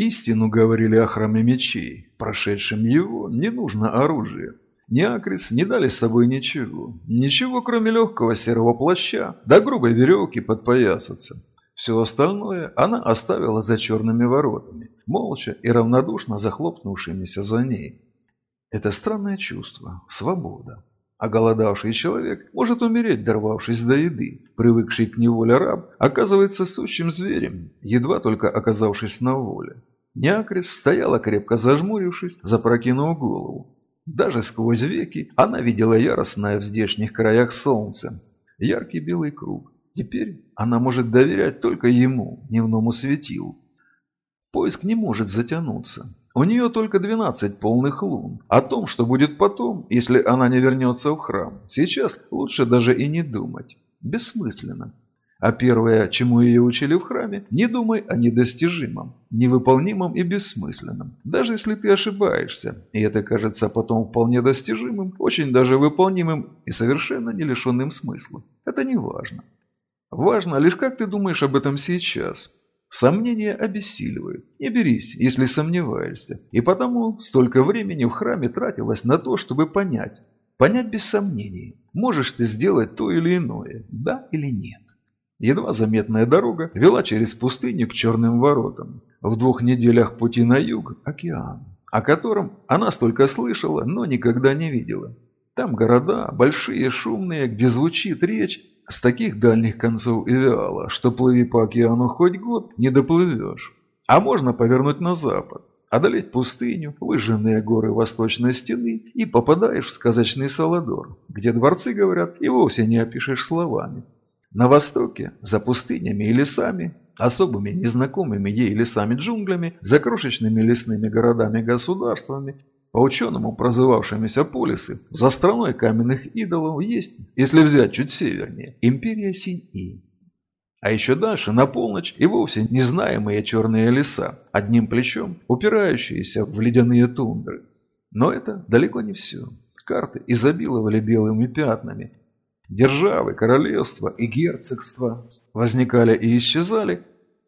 Истину говорили о храме мечей. Прошедшим его не нужно оружие. Ни Акрис не дали с собой ничего. Ничего, кроме легкого серого плаща, да грубой веревки подпоясаться. Все остальное она оставила за черными воротами, молча и равнодушно захлопнувшимися за ней. Это странное чувство – свобода. Оголодавший человек может умереть, дорвавшись до еды. Привыкший к неволе раб оказывается сущим зверем, едва только оказавшись на воле. Неакрис стояла крепко зажмурившись, запрокинув голову. Даже сквозь веки она видела яростное в здешних краях солнце. Яркий белый круг. Теперь она может доверять только ему, дневному светилу. Поиск не может затянуться. У нее только 12 полных лун. О том, что будет потом, если она не вернется в храм, сейчас лучше даже и не думать. Бессмысленно. А первое, чему ее учили в храме, не думай о недостижимом, невыполнимом и бессмысленном. Даже если ты ошибаешься, и это кажется потом вполне достижимым, очень даже выполнимым и совершенно не лишенным смысла. Это не важно. Важно лишь как ты думаешь об этом сейчас. Сомнения обессиливают. Не берись, если сомневаешься. И потому столько времени в храме тратилось на то, чтобы понять. Понять без сомнений, можешь ты сделать то или иное, да или нет. Едва заметная дорога вела через пустыню к черным воротам. В двух неделях пути на юг – океан, о котором она столько слышала, но никогда не видела. Там города, большие, шумные, где звучит речь, с таких дальних концов Ивиала, что плыви по океану хоть год, не доплывешь. А можно повернуть на запад, одолеть пустыню, выжженные горы восточной стены и попадаешь в сказочный Саладор, где дворцы, говорят, и вовсе не опишешь словами. На востоке, за пустынями и лесами, особыми незнакомыми ей лесами-джунглями, за крошечными лесными городами-государствами, по ученому прозывавшимися полисы, за страной каменных идолов есть, если взять чуть севернее, империя Синь-И. А еще дальше, на полночь, и вовсе незнаемые черные леса, одним плечом упирающиеся в ледяные тундры. Но это далеко не все. Карты изобиловали белыми пятнами. Державы, королевства и герцогства возникали и исчезали,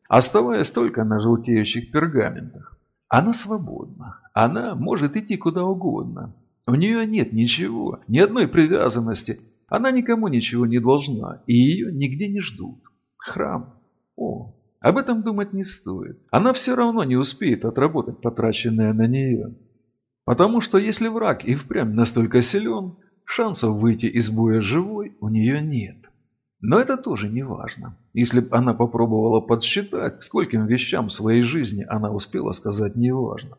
оставаясь только на желтеющих пергаментах. Она свободна. Она может идти куда угодно. У нее нет ничего, ни одной привязанности. Она никому ничего не должна, и ее нигде не ждут. Храм. О, об этом думать не стоит. Она все равно не успеет отработать потраченное на нее. Потому что если враг и впрямь настолько силен, шансов выйти из боя живой у нее нет. Но это тоже не важно. Если бы она попробовала подсчитать, скольким вещам в своей жизни она успела сказать неважно.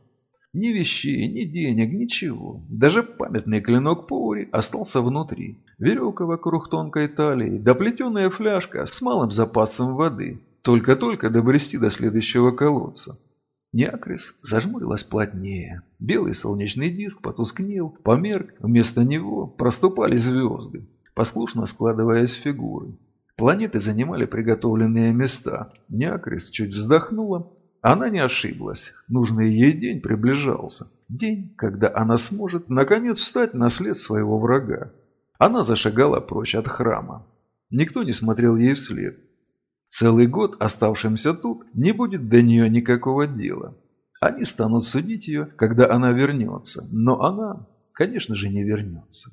Ни вещей, ни денег, ничего. Даже памятный клинок Поури остался внутри. Веревка вокруг тонкой талии, доплетенная фляжка с малым запасом воды. Только-только добрести до следующего колодца. Неакрис зажмурилась плотнее. Белый солнечный диск потускнел, померк, вместо него проступали звезды послушно складываясь фигуры. Планеты занимали приготовленные места. Неакрис чуть вздохнула. Она не ошиблась. Нужный ей день приближался. День, когда она сможет, наконец, встать на след своего врага. Она зашагала прочь от храма. Никто не смотрел ей вслед. Целый год, оставшимся тут, не будет до нее никакого дела. Они станут судить ее, когда она вернется. Но она, конечно же, не вернется.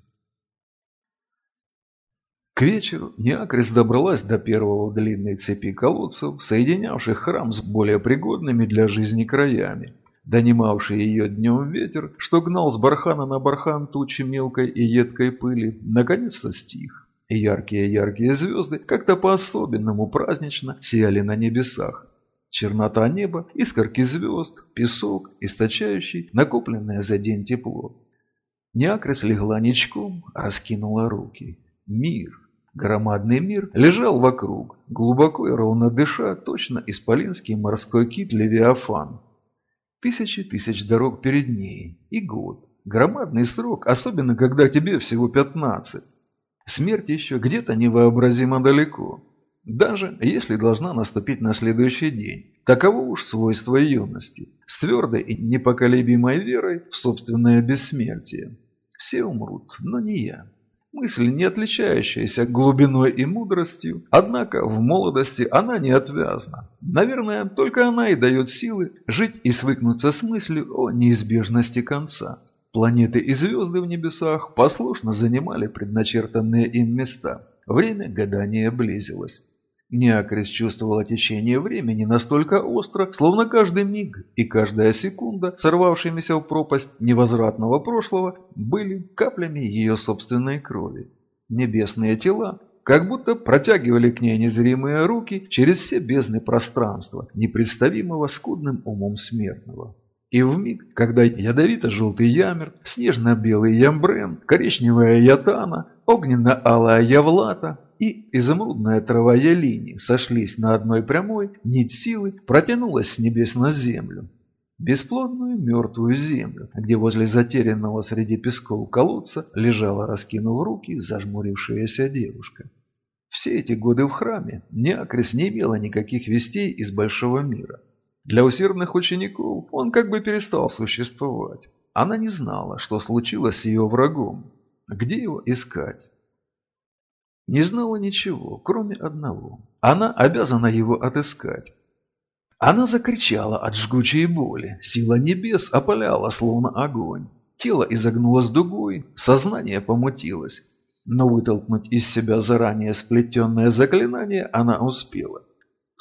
К вечеру Неакрис добралась до первого длинной цепи колодцев, соединявших храм с более пригодными для жизни краями. Донимавший ее днем ветер, что гнал с бархана на бархан тучи мелкой и едкой пыли, наконец-то стих. Яркие-яркие звезды как-то по-особенному празднично сияли на небесах. Чернота неба, искорки звезд, песок, источающий накопленное за день тепло. Неакрис легла ничком, раскинула руки. Мир, Громадный мир лежал вокруг, глубоко и ровно дыша, точно исполинский морской кит Левиафан. Тысячи тысяч дорог перед ней, и год. Громадный срок, особенно когда тебе всего пятнадцать. Смерть еще где-то невообразимо далеко. Даже если должна наступить на следующий день. Таково уж свойство юности. С твердой и непоколебимой верой в собственное бессмертие. Все умрут, но не я. Мысль, не отличающаяся глубиной и мудростью, однако в молодости она не отвязна. Наверное, только она и дает силы жить и свыкнуться с мыслью о неизбежности конца. Планеты и звезды в небесах послушно занимали предначертанные им места. Время гадания близилось. Неакрис чувствовала течение времени настолько остро, словно каждый миг и каждая секунда, сорвавшимися в пропасть невозвратного прошлого, были каплями ее собственной крови. Небесные тела как будто протягивали к ней незримые руки через все бездны пространства, непредставимого скудным умом смертного. И в миг, когда ядовито-желтый ямер, снежно-белый ямбрен, коричневая ятана, огненно-алая явлата, и изумрудная трава ялини сошлись на одной прямой, нить силы протянулась с небес на землю. Бесплодную мертвую землю, где возле затерянного среди песков колодца лежала, раскинув руки, зажмурившаяся девушка. Все эти годы в храме Неакрис не имела никаких вестей из большого мира. Для усердных учеников он как бы перестал существовать. Она не знала, что случилось с ее врагом, где его искать не знала ничего, кроме одного. Она обязана его отыскать. Она закричала от жгучей боли. Сила небес опаляла, словно огонь. Тело изогнулось дугой, сознание помутилось. Но вытолкнуть из себя заранее сплетенное заклинание она успела.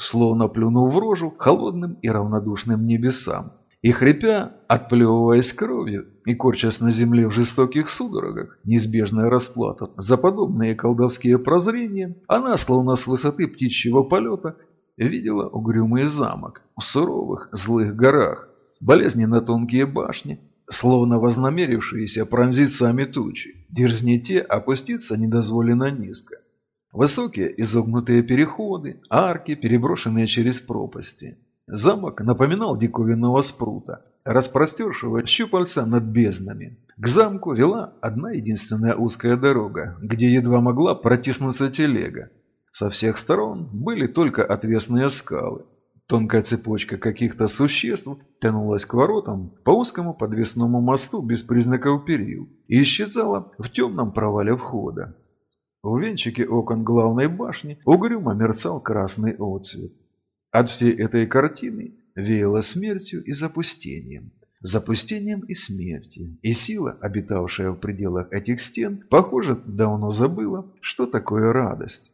Словно плюнув в рожу холодным и равнодушным небесам. И хрипя, отплевываясь кровью и корчась на земле в жестоких судорогах, неизбежная расплата за подобные колдовские прозрения, она, словно с высоты птичьего полета, видела угрюмый замок в суровых злых горах, болезненно тонкие башни, словно вознамерившиеся пронзить сами тучи, дерзните опуститься недозволено низко. Высокие изогнутые переходы, арки, переброшенные через пропасти – Замок напоминал диковинного спрута, распростершего щупальца над безднами. К замку вела одна единственная узкая дорога, где едва могла протиснуться телега. Со всех сторон были только отвесные скалы. Тонкая цепочка каких-то существ тянулась к воротам по узкому подвесному мосту без признаков перил и исчезала в темном провале входа. В венчике окон главной башни угрюмо мерцал красный отцвет. От всей этой картины веяло смертью и запустением. Запустением и смертью. И сила, обитавшая в пределах этих стен, похоже, давно забыла, что такое радость.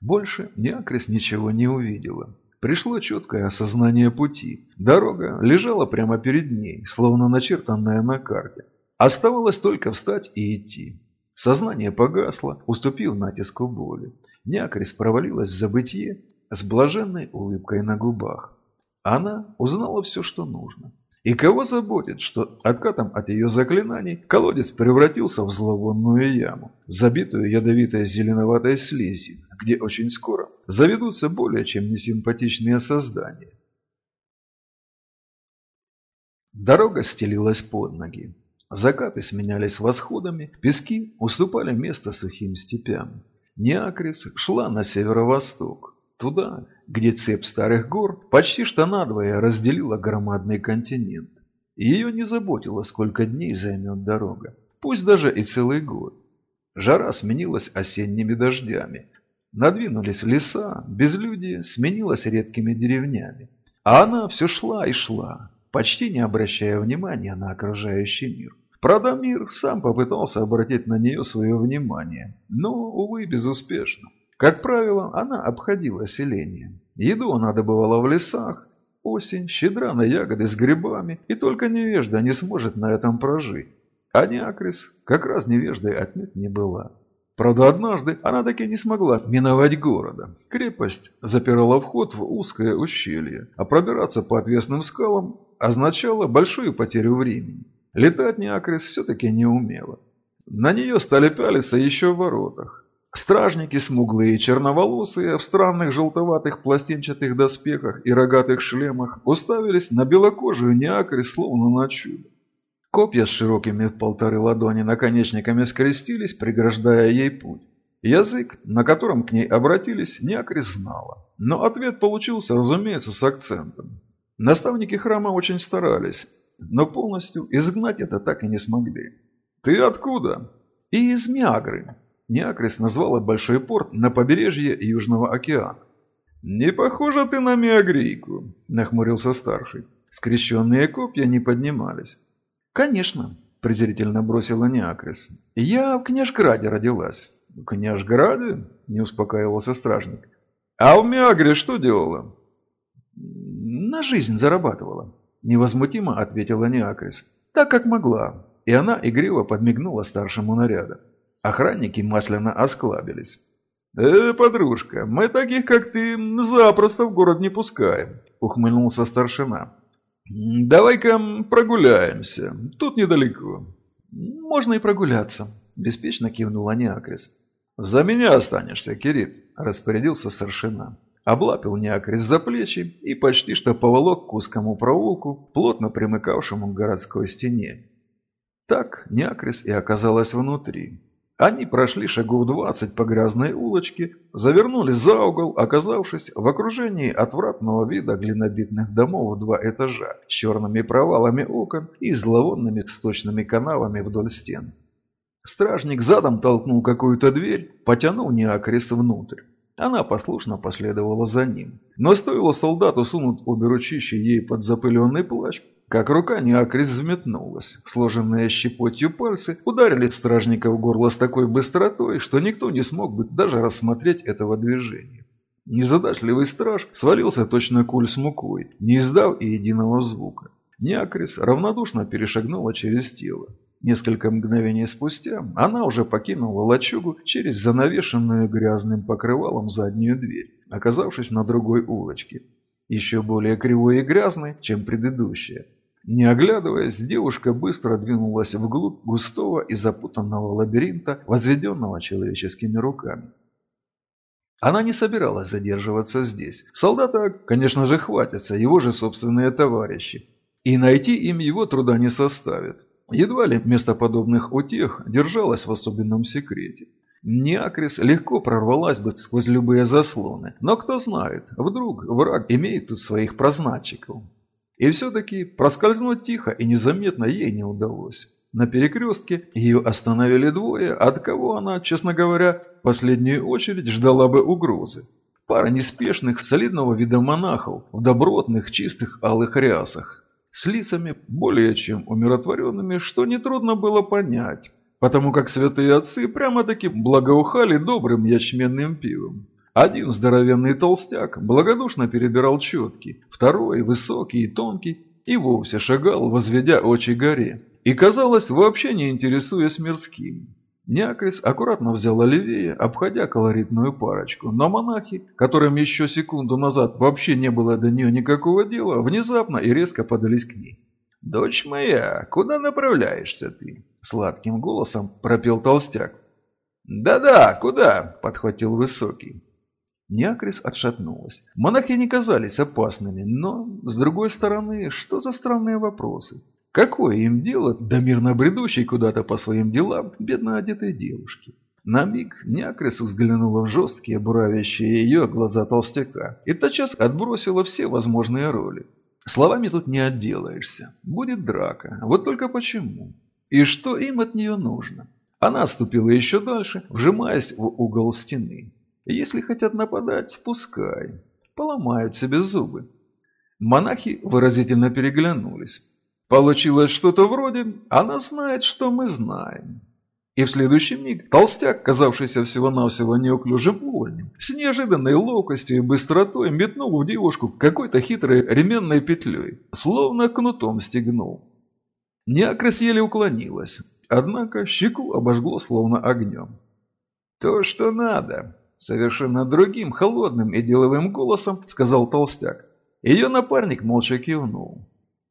Больше Неакрис ничего не увидела. Пришло четкое осознание пути. Дорога лежала прямо перед ней, словно начертанная на карте. Оставалось только встать и идти. Сознание погасло, уступив натиску боли. Неакрис провалилась в забытье с блаженной улыбкой на губах. Она узнала все, что нужно. И кого заботит, что откатом от ее заклинаний колодец превратился в зловонную яму, забитую ядовитой зеленоватой слизью, где очень скоро заведутся более чем несимпатичные создания. Дорога стелилась под ноги. Закаты сменялись восходами, пески уступали место сухим степям. Неакрис шла на северо-восток, Туда, где цепь старых гор почти что надвое разделила громадный континент. Ее не заботило, сколько дней займет дорога, пусть даже и целый год. Жара сменилась осенними дождями. Надвинулись леса, безлюдие сменилось редкими деревнями. А она все шла и шла, почти не обращая внимания на окружающий мир. Правда, мир сам попытался обратить на нее свое внимание, но, увы, безуспешно. Как правило, она обходила селение. Еду она добывала в лесах. Осень щедра на ягоды с грибами, и только невежда не сможет на этом прожить. А Неакрис как раз невеждой отнюдь не была. Правда, однажды она таки не смогла миновать города. Крепость запирала вход в узкое ущелье, а пробираться по отвесным скалам означало большую потерю времени. Летать Неакрис все-таки не умела. На нее стали пялиться еще в воротах. Стражники смуглые и черноволосые в странных желтоватых пластинчатых доспехах и рогатых шлемах уставились на белокожую неакрь словно на чудо. Копья с широкими в полторы ладони наконечниками скрестились, преграждая ей путь. Язык, на котором к ней обратились, неакрь знала. Но ответ получился, разумеется, с акцентом. Наставники храма очень старались, но полностью изгнать это так и не смогли. «Ты откуда?» И из Миагры. Неакрис назвала большой порт на побережье Южного океана. «Не похоже ты на Миагрийку», – нахмурился старший. Скрещенные копья не поднимались. «Конечно», – презрительно бросила Неакрис. «Я в Княжграде родилась». «В Княжграде?» – не успокаивался стражник. «А в Миагре что делала?» «На жизнь зарабатывала», – невозмутимо ответила Неакрис. «Так как могла». И она игриво подмигнула старшему наряда. Охранники масляно осклабились. «Э, подружка, мы таких, как ты, запросто в город не пускаем», – ухмыльнулся старшина. «Давай-ка прогуляемся. Тут недалеко». «Можно и прогуляться», – беспечно кивнула Неакрис. «За меня останешься, Кирит», – распорядился старшина. Облапил Неакрис за плечи и почти что поволок к узкому проулку, плотно примыкавшему к городской стене. Так Неакрис и оказалась внутри. Они прошли шагов двадцать по грязной улочке, завернули за угол, оказавшись в окружении отвратного вида глинобитных домов в два этажа с черными провалами окон и зловонными сточными канавами вдоль стен. Стражник задом толкнул какую-то дверь, потянул Неакрис внутрь. Она послушно последовала за ним. Но стоило солдату сунуть обе ручища ей под запыленный плащ, как рука неакрис взметнулась. Сложенные щепотью пальцы ударили стражника в горло с такой быстротой, что никто не смог бы даже рассмотреть этого движения. Незадачливый страж свалился точно куль с мукой, не издав и единого звука. Неакрис равнодушно перешагнула через тело. Несколько мгновений спустя она уже покинула лачугу через занавешенную грязным покрывалом заднюю дверь, оказавшись на другой улочке, еще более кривой и грязной, чем предыдущая. Не оглядываясь, девушка быстро двинулась вглубь густого и запутанного лабиринта, возведенного человеческими руками. Она не собиралась задерживаться здесь. Солдата, конечно же, хватятся, его же собственные товарищи. И найти им его труда не составит. Едва ли место подобных утех держалось в особенном секрете. Неакрис легко прорвалась бы сквозь любые заслоны, но кто знает, вдруг враг имеет тут своих прозначиков. И все-таки проскользнуть тихо и незаметно ей не удалось. На перекрестке ее остановили двое, от кого она, честно говоря, в последнюю очередь ждала бы угрозы. Пара неспешных, солидного вида монахов в добротных, чистых алых рясах, с лицами более чем умиротворенными, что нетрудно было понять, потому как святые отцы прямо-таки благоухали добрым ячменным пивом. Один здоровенный толстяк благодушно перебирал четки, второй, высокий и тонкий, и вовсе шагал, возведя очи горе, и, казалось, вообще не интересуясь мирским. Някрис аккуратно взял левее, обходя колоритную парочку, но монахи, которым еще секунду назад вообще не было до нее никакого дела, внезапно и резко подались к ней. «Дочь моя, куда направляешься ты?» – сладким голосом пропел толстяк. «Да-да, куда?» – подхватил высокий. Неакрис отшатнулась. Монахи не казались опасными, но, с другой стороны, что за странные вопросы? Какое им дело до мирно бредущей куда-то по своим делам бедно одетой девушки? На миг Неакрис взглянула в жесткие, буравящие ее глаза толстяка и тотчас отбросила все возможные роли. Словами тут не отделаешься. Будет драка. Вот только почему? И что им от нее нужно? Она отступила еще дальше, вжимаясь в угол стены. Если хотят нападать, пускай. Поломают себе зубы. Монахи выразительно переглянулись. Получилось что-то вроде «она знает, что мы знаем». И в следующий миг толстяк, казавшийся всего-навсего неуклюжим увольнем, с неожиданной ловкостью и быстротой метнул в девушку какой-то хитрой ременной петлей, словно кнутом стегнул. Неакрос еле уклонилась, однако щеку обожгло словно огнем. «То, что надо», Совершенно другим, холодным и деловым голосом сказал толстяк. Ее напарник молча кивнул.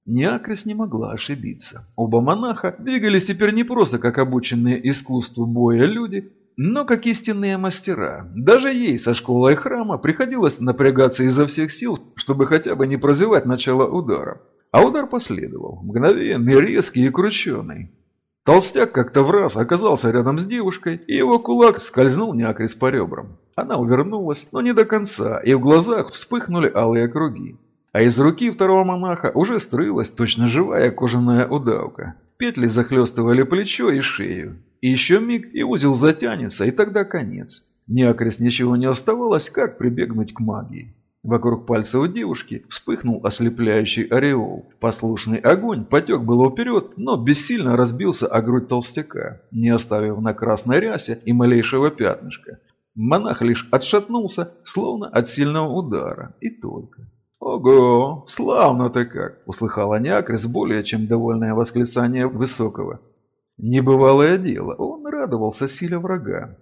Неакрис не могла ошибиться. Оба монаха двигались теперь не просто как обученные искусству боя люди, но как истинные мастера. Даже ей со школой храма приходилось напрягаться изо всех сил, чтобы хотя бы не прозевать начало удара. А удар последовал, мгновенный, резкий и крученый. Толстяк как-то в раз оказался рядом с девушкой, и его кулак скользнул неакрис по ребрам. Она увернулась, но не до конца, и в глазах вспыхнули алые круги. А из руки второго монаха уже строилась точно живая кожаная удавка. Петли захлестывали плечо и шею. И еще миг, и узел затянется, и тогда конец. Неакрес ничего не оставалось, как прибегнуть к магии. Вокруг пальца у девушки вспыхнул ослепляющий ореол. Послушный огонь потек было вперед, но бессильно разбился о грудь толстяка, не оставив на красной рясе и малейшего пятнышка. Монах лишь отшатнулся, словно от сильного удара, и только. «Ого, славно-то как!» – услыхала Неакрис более чем довольное восклицание Высокого. Небывалое дело, он радовался силе врага.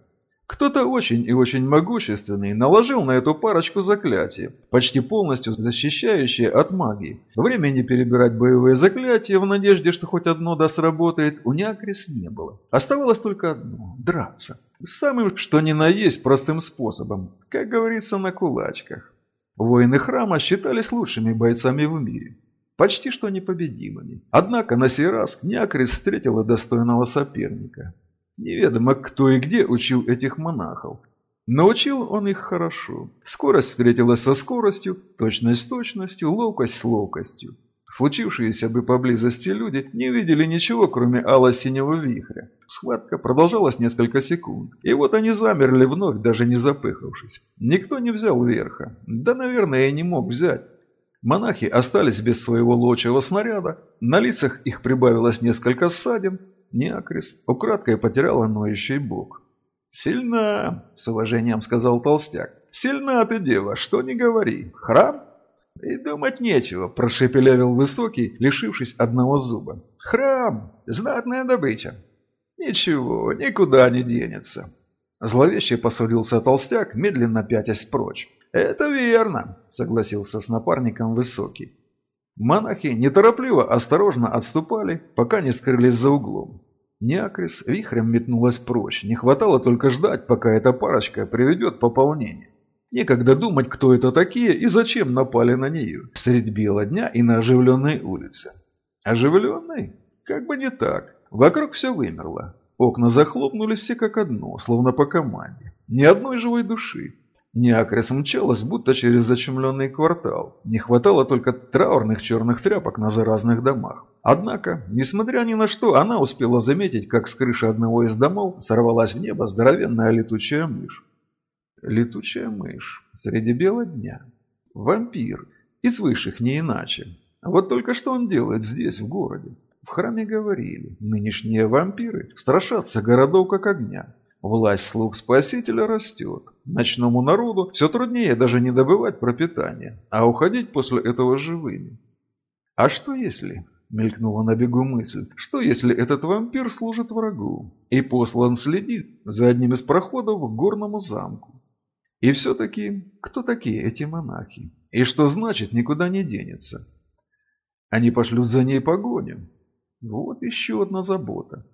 Кто-то очень и очень могущественный наложил на эту парочку заклятие, почти полностью защищающее от магии. Времени перебирать боевые заклятия в надежде, что хоть одно да сработает, у Неакрис не было. Оставалось только одно – драться. Самым что ни на есть простым способом, как говорится, на кулачках. Воины храма считались лучшими бойцами в мире. Почти что непобедимыми. Однако на сей раз Неакрис встретила достойного соперника. Неведомо кто и где учил этих монахов. Научил он их хорошо. Скорость встретилась со скоростью, точность с точностью, ловкость с ловкостью. Случившиеся бы поблизости люди не видели ничего, кроме ало-синего вихря. Схватка продолжалась несколько секунд, и вот они замерли вновь, даже не запыхавшись. Никто не взял верха. Да, наверное, и не мог взять. Монахи остались без своего лучшего снаряда, на лицах их прибавилось несколько ссадин, Неакрис украдкой потеряла ноющий бок. «Сильна!» – с уважением сказал толстяк. «Сильна ты, дева, что не говори. Храм?» «И думать нечего», – прошепелявил высокий, лишившись одного зуба. «Храм! Знатная добыча!» «Ничего, никуда не денется!» Зловеще посудился толстяк, медленно пятясь прочь. «Это верно», – согласился с напарником Высокий. Монахи неторопливо, осторожно отступали, пока не скрылись за углом. Неакрис вихрем метнулась прочь. Не хватало только ждать, пока эта парочка приведет пополнение. Некогда думать, кто это такие и зачем напали на нее средь бела дня и на оживленной улице. Оживленной? Как бы не так. Вокруг все вымерло. Окна захлопнулись все как одно, словно по команде. Ни одной живой души. Неакрис мчалась, будто через зачумленный квартал. Не хватало только траурных черных тряпок на заразных домах. Однако, несмотря ни на что, она успела заметить, как с крыши одного из домов сорвалась в небо здоровенная летучая мышь. Летучая мышь. Среди бела дня. Вампир. Из высших не иначе. Вот только что он делает здесь, в городе? В храме говорили, нынешние вампиры страшатся городов как огня. Власть слуг Спасителя растет. Ночному народу все труднее даже не добывать пропитание, а уходить после этого живыми. А что если, мелькнула на бегу мысль, что если этот вампир служит врагу и послан следить за одним из проходов к горному замку? И все-таки, кто такие эти монахи? И что значит никуда не денется? Они пошлют за ней погоню. Вот еще одна забота.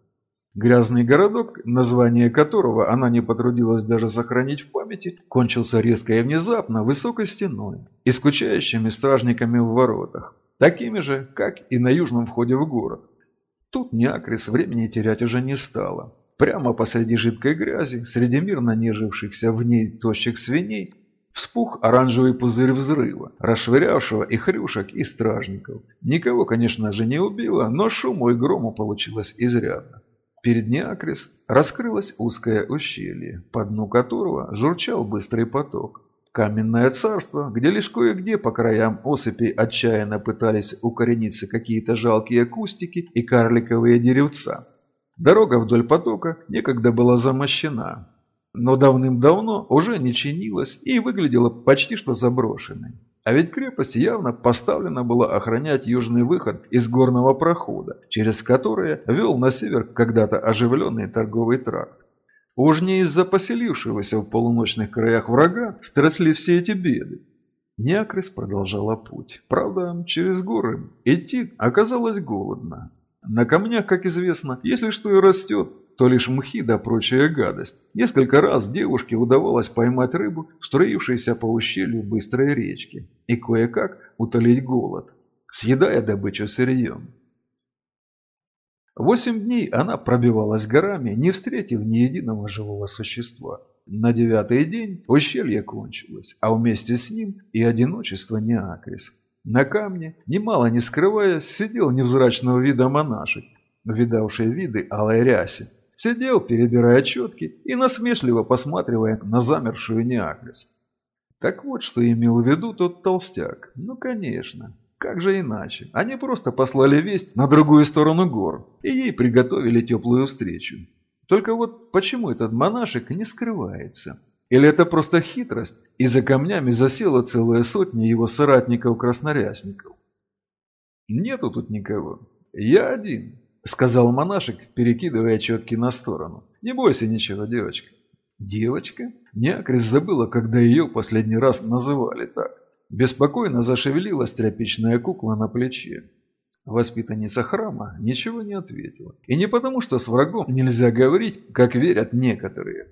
Грязный городок, название которого она не потрудилась даже сохранить в памяти, кончился резко и внезапно высокой стеной и скучающими стражниками в воротах, такими же, как и на южном входе в город. Тут Неакрис времени терять уже не стало. Прямо посреди жидкой грязи, среди мирно нежившихся в ней тощих свиней, вспух оранжевый пузырь взрыва, расшвырявшего и хрюшек, и стражников. Никого, конечно же, не убило, но шуму и грому получилось изрядно. Перед Неакрис раскрылось узкое ущелье, по дну которого журчал быстрый поток. Каменное царство, где лишь кое-где по краям осыпей отчаянно пытались укорениться какие-то жалкие кустики и карликовые деревца. Дорога вдоль потока некогда была замощена, но давным-давно уже не чинилась и выглядела почти что заброшенной. А ведь крепость явно поставлена была охранять южный выход из горного прохода, через который вел на север когда-то оживленный торговый тракт. Уж не из-за поселившегося в полуночных краях врага стросли все эти беды. Неакрис продолжала путь. Правда, через горы идти оказалось голодно. На камнях, как известно, если что и растет, то лишь мхи да прочая гадость. Несколько раз девушке удавалось поймать рыбу, строившуюся по ущелью быстрой речки, и кое-как утолить голод, съедая добычу сырьем. Восемь дней она пробивалась горами, не встретив ни единого живого существа. На девятый день ущелье кончилось, а вместе с ним и одиночество Неакрис. На камне, немало не скрываясь, сидел невзрачного вида монашек, видавший виды алой рясе, сидел, перебирая четки и насмешливо посматривая на замершую Неакрис. Так вот, что имел в виду тот толстяк. Ну, конечно. Как же иначе? Они просто послали весть на другую сторону гор, и ей приготовили теплую встречу. Только вот почему этот монашек не скрывается? Или это просто хитрость, и за камнями засела целая сотня его соратников-краснорясников? Нету тут никого. Я один, сказал монашек, перекидывая четки на сторону. Не бойся ничего, девочка. Девочка? Неакрис забыла, когда ее последний раз называли так. Беспокойно зашевелилась тряпичная кукла на плече. Воспитанница храма ничего не ответила. И не потому, что с врагом нельзя говорить, как верят некоторые.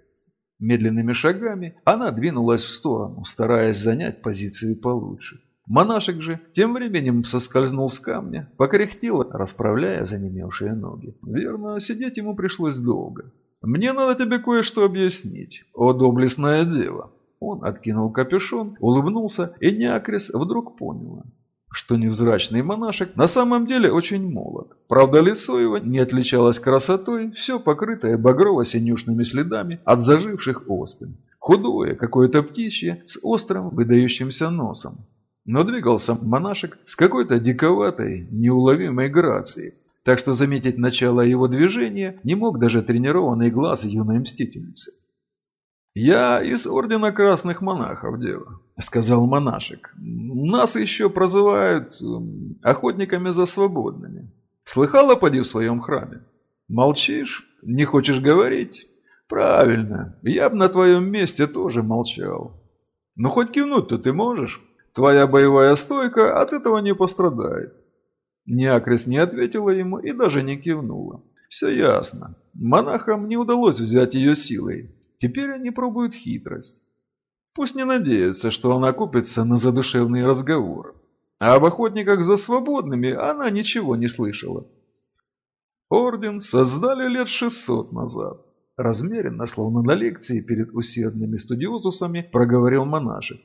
Медленными шагами она двинулась в сторону, стараясь занять позиции получше. Монашек же тем временем соскользнул с камня, покряхтел, расправляя занемевшие ноги. Верно, сидеть ему пришлось долго. «Мне надо тебе кое-что объяснить, о доблестная дева». Он откинул капюшон, улыбнулся, и Неакрис вдруг поняла, что невзрачный монашек на самом деле очень молод. Правда, лицо его не отличалось красотой, все покрытое багрово-синюшными следами от заживших оспин. Худое, какое-то птичье, с острым выдающимся носом. Но двигался монашек с какой-то диковатой, неуловимой грацией, так что заметить начало его движения не мог даже тренированный глаз юной мстительницы. «Я из Ордена Красных Монахов, дева», — сказал монашек. «Нас еще прозывают эм, охотниками за свободными. Слыхала, поди в своем храме? Молчишь? Не хочешь говорить? Правильно, я бы на твоем месте тоже молчал. Но хоть кивнуть-то ты можешь? Твоя боевая стойка от этого не пострадает». Неакрис не ответила ему и даже не кивнула. «Все ясно. Монахам не удалось взять ее силой, Теперь они пробуют хитрость. Пусть не надеются, что она купится на задушевные разговоры. А об охотниках за свободными она ничего не слышала. Орден создали лет 600 назад. Размеренно, словно на лекции перед усердными студиозусами, проговорил монашек.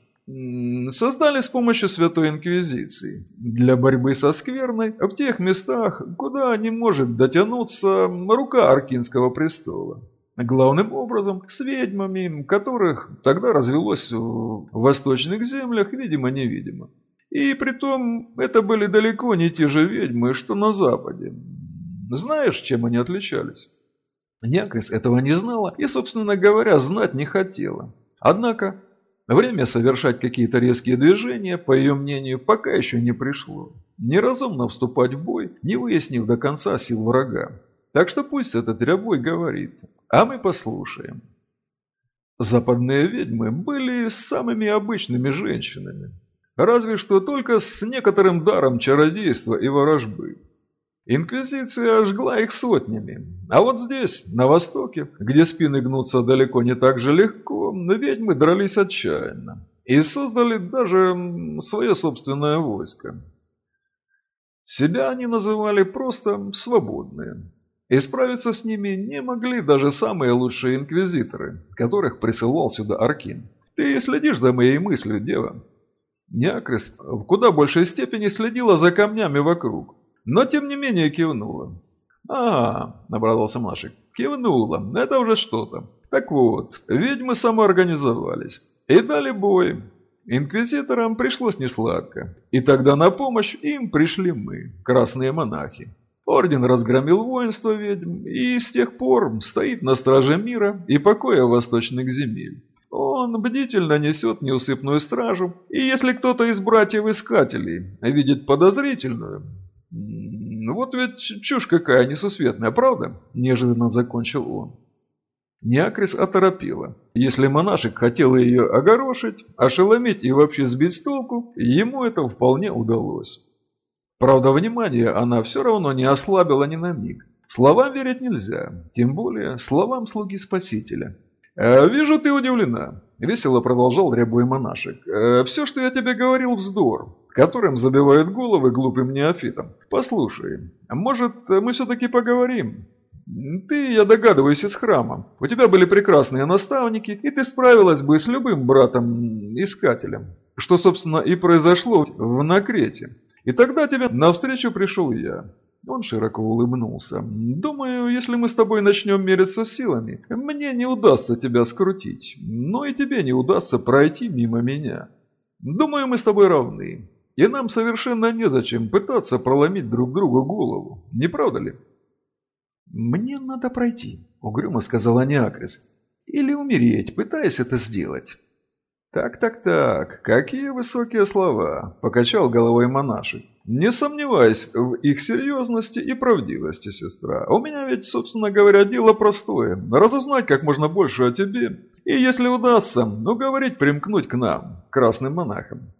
Создали с помощью Святой Инквизиции для борьбы со скверной в тех местах, куда не может дотянуться рука Аркинского престола. Главным образом с ведьмами, которых тогда развелось в восточных землях, видимо-невидимо. И притом это были далеко не те же ведьмы, что на Западе. Знаешь, чем они отличались? Някрис этого не знала и, собственно говоря, знать не хотела. Однако время совершать какие-то резкие движения, по ее мнению, пока еще не пришло. Неразумно вступать в бой, не выяснив до конца сил врага. Так что пусть этот рябой говорит, а мы послушаем. Западные ведьмы были самыми обычными женщинами, разве что только с некоторым даром чародейства и ворожбы. Инквизиция жгла их сотнями, а вот здесь, на востоке, где спины гнутся далеко не так же легко, ведьмы дрались отчаянно и создали даже свое собственное войско. Себя они называли просто «свободные». И справиться с ними не могли даже самые лучшие инквизиторы, которых присылал сюда Аркин. Ты следишь за моей мыслью, дева? Неакрис в куда большей степени следила за камнями вокруг, но тем не менее кивнула. «А, — обрадовался Машек, — кивнула, это уже что-то. Так вот, ведьмы самоорганизовались и дали бой. Инквизиторам пришлось несладко, и тогда на помощь им пришли мы, красные монахи. Орден разгромил воинство ведьм и с тех пор стоит на страже мира и покоя восточных земель. Он бдительно несет неусыпную стражу, и если кто-то из братьев-искателей видит подозрительную... Вот ведь чушь какая несусветная, правда? Неожиданно закончил он. Неакрис оторопила. Если монашек хотел ее огорошить, ошеломить и вообще сбить с толку, ему это вполне удалось. Правда, внимание она все равно не ослабила ни на миг. Словам верить нельзя, тем более словам слуги Спасителя. «Э, «Вижу, ты удивлена», – весело продолжал рябой монашек. «Э, «Все, что я тебе говорил, вздор, которым забивают головы глупым неофитам. Послушай, может, мы все-таки поговорим?» «Ты, я догадываюсь, из храма. У тебя были прекрасные наставники, и ты справилась бы с любым братом-искателем, что, собственно, и произошло в Накрете. И тогда тебе навстречу пришел я. Он широко улыбнулся. «Думаю, если мы с тобой начнем мериться силами, мне не удастся тебя скрутить, но и тебе не удастся пройти мимо меня. Думаю, мы с тобой равны, и нам совершенно незачем пытаться проломить друг другу голову, не правда ли?» «Мне надо пройти», — угрюмо сказала Неакрис. «Или умереть, пытаясь это сделать». «Так-так-так, какие высокие слова!» – покачал головой монашек. «Не сомневаюсь в их серьезности и правдивости, сестра. У меня ведь, собственно говоря, дело простое. Разузнать как можно больше о тебе. И если удастся, уговорить примкнуть к нам, красным монахам».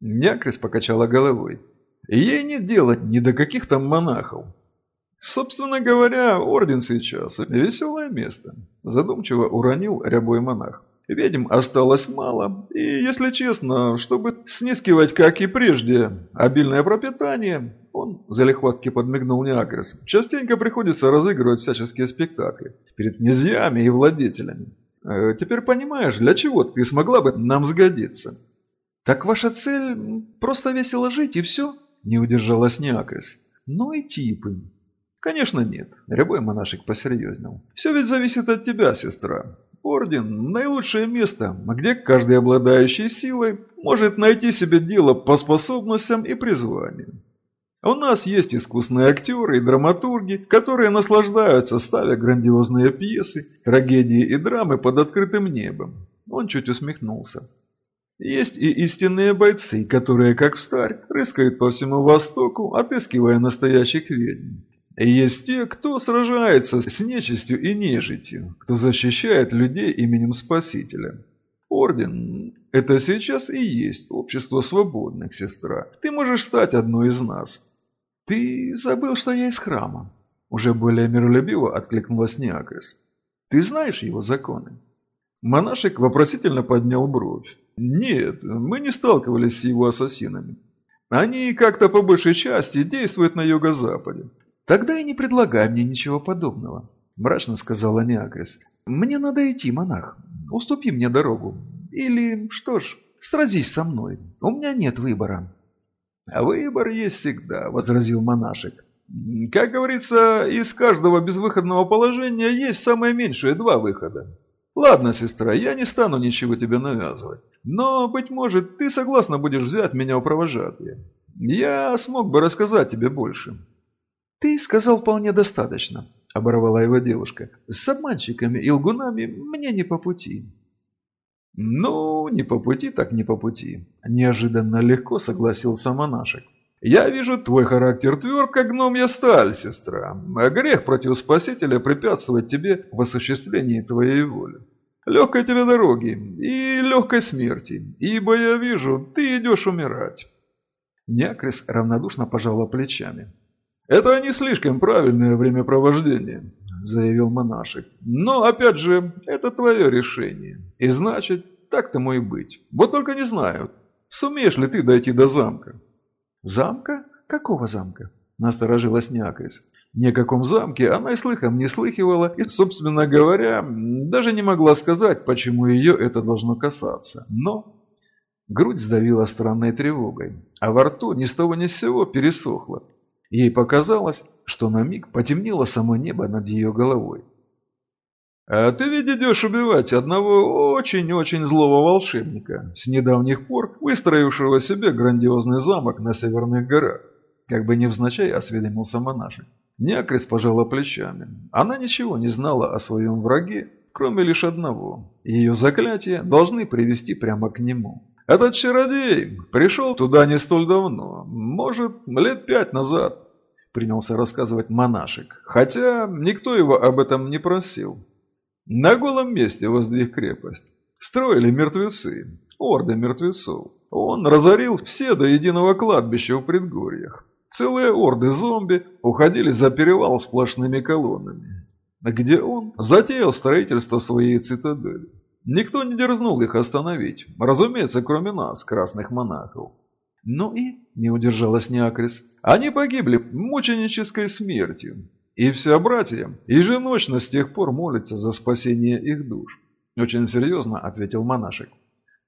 Някрис покачала головой. «Ей нет дела ни до каких там монахов. Собственно говоря, орден сейчас – веселое место», – задумчиво уронил рябой монах. Ведьм осталось мало, и, если честно, чтобы снискивать, как и прежде, обильное пропитание, он залихватски подмигнул Неакрис, частенько приходится разыгрывать всяческие спектакли перед князьями и владетелями. Э, теперь понимаешь, для чего ты смогла бы нам сгодиться? Так ваша цель просто весело жить и все? Не удержалась Неакрис. Ну и типы. Конечно нет. Рябой монашек посерьезнел. Все ведь зависит от тебя, сестра. Орден – наилучшее место, где каждый обладающий силой может найти себе дело по способностям и призванию. У нас есть искусные актеры и драматурги, которые наслаждаются, ставя грандиозные пьесы, трагедии и драмы под открытым небом. Он чуть усмехнулся. Есть и истинные бойцы, которые, как в старь, рыскают по всему Востоку, отыскивая настоящих ведьм. Есть те, кто сражается с нечистью и нежитью, кто защищает людей именем Спасителя. Орден – это сейчас и есть общество свободных, сестра. Ты можешь стать одной из нас. Ты забыл, что я из храма. Уже более миролюбиво откликнулась Неакрис. Ты знаешь его законы? Монашек вопросительно поднял бровь. Нет, мы не сталкивались с его ассасинами. Они как-то по большей части действуют на юго-западе. «Тогда и не предлагай мне ничего подобного», – мрачно сказала Неакрис. «Мне надо идти, монах. Уступи мне дорогу. Или, что ж, сразись со мной. У меня нет выбора». «А выбор есть всегда», – возразил монашек. «Как говорится, из каждого безвыходного положения есть самое меньшее два выхода. Ладно, сестра, я не стану ничего тебе навязывать. Но, быть может, ты согласна будешь взять меня в провожатые. Я смог бы рассказать тебе больше. «Ты сказал вполне достаточно», – оборвала его девушка. «С обманщиками и лгунами мне не по пути». «Ну, не по пути, так не по пути», – неожиданно легко согласился монашек. «Я вижу, твой характер тверд, как гномья сталь, сестра. Грех против Спасителя препятствовать тебе в осуществлении твоей воли. Легкой тебе дороги и легкой смерти, ибо я вижу, ты идешь умирать». Някрис равнодушно пожала плечами. «Это не слишком правильное времяпровождение», – заявил монашек. «Но, опять же, это твое решение. И значит, так тому и быть. Вот только не знаю, сумеешь ли ты дойти до замка?» «Замка? Какого замка?» – насторожилась Някрис. Ни о каком замке она и слыхом не слыхивала, и, собственно говоря, даже не могла сказать, почему ее это должно касаться. Но грудь сдавила странной тревогой, а во рту ни с того ни с сего пересохло. Ей показалось, что на миг потемнело само небо над ее головой. «А ты ведь идешь убивать одного очень-очень злого волшебника, с недавних пор выстроившего себе грандиозный замок на северных горах», как бы невзначай осведомился монашек. Някрис пожала плечами. Она ничего не знала о своем враге, кроме лишь одного. Ее заклятия должны привести прямо к нему. Этот чародей пришел туда не столь давно, может, лет пять назад, принялся рассказывать монашек, хотя никто его об этом не просил. На голом месте воздвиг крепость. Строили мертвецы, орды мертвецов. Он разорил все до единого кладбища в предгорьях. Целые орды зомби уходили за перевал сплошными колоннами, где он затеял строительство своей цитадели. Никто не дерзнул их остановить, разумеется, кроме нас, красных монахов. Ну и, не удержалась Неакрис, они погибли мученической смертью. И все братья еженочно с тех пор молятся за спасение их душ. Очень серьезно ответил монашек.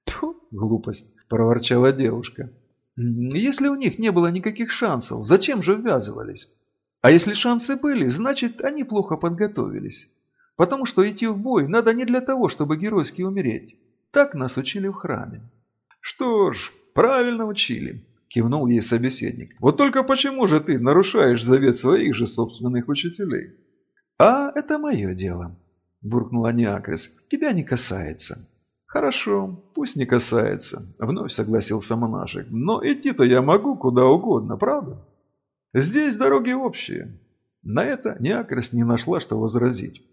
Тьфу, глупость, проворчала девушка. Если у них не было никаких шансов, зачем же ввязывались? А если шансы были, значит, они плохо подготовились. Потому что идти в бой надо не для того, чтобы геройски умереть. Так нас учили в храме. Что ж, правильно учили, кивнул ей собеседник. Вот только почему же ты нарушаешь завет своих же собственных учителей? А это мое дело, буркнула Неакрис. Тебя не касается. «Хорошо, пусть не касается», – вновь согласился монашек. «Но идти-то я могу куда угодно, правда? Здесь дороги общие». На это Неакрос не нашла, что возразить.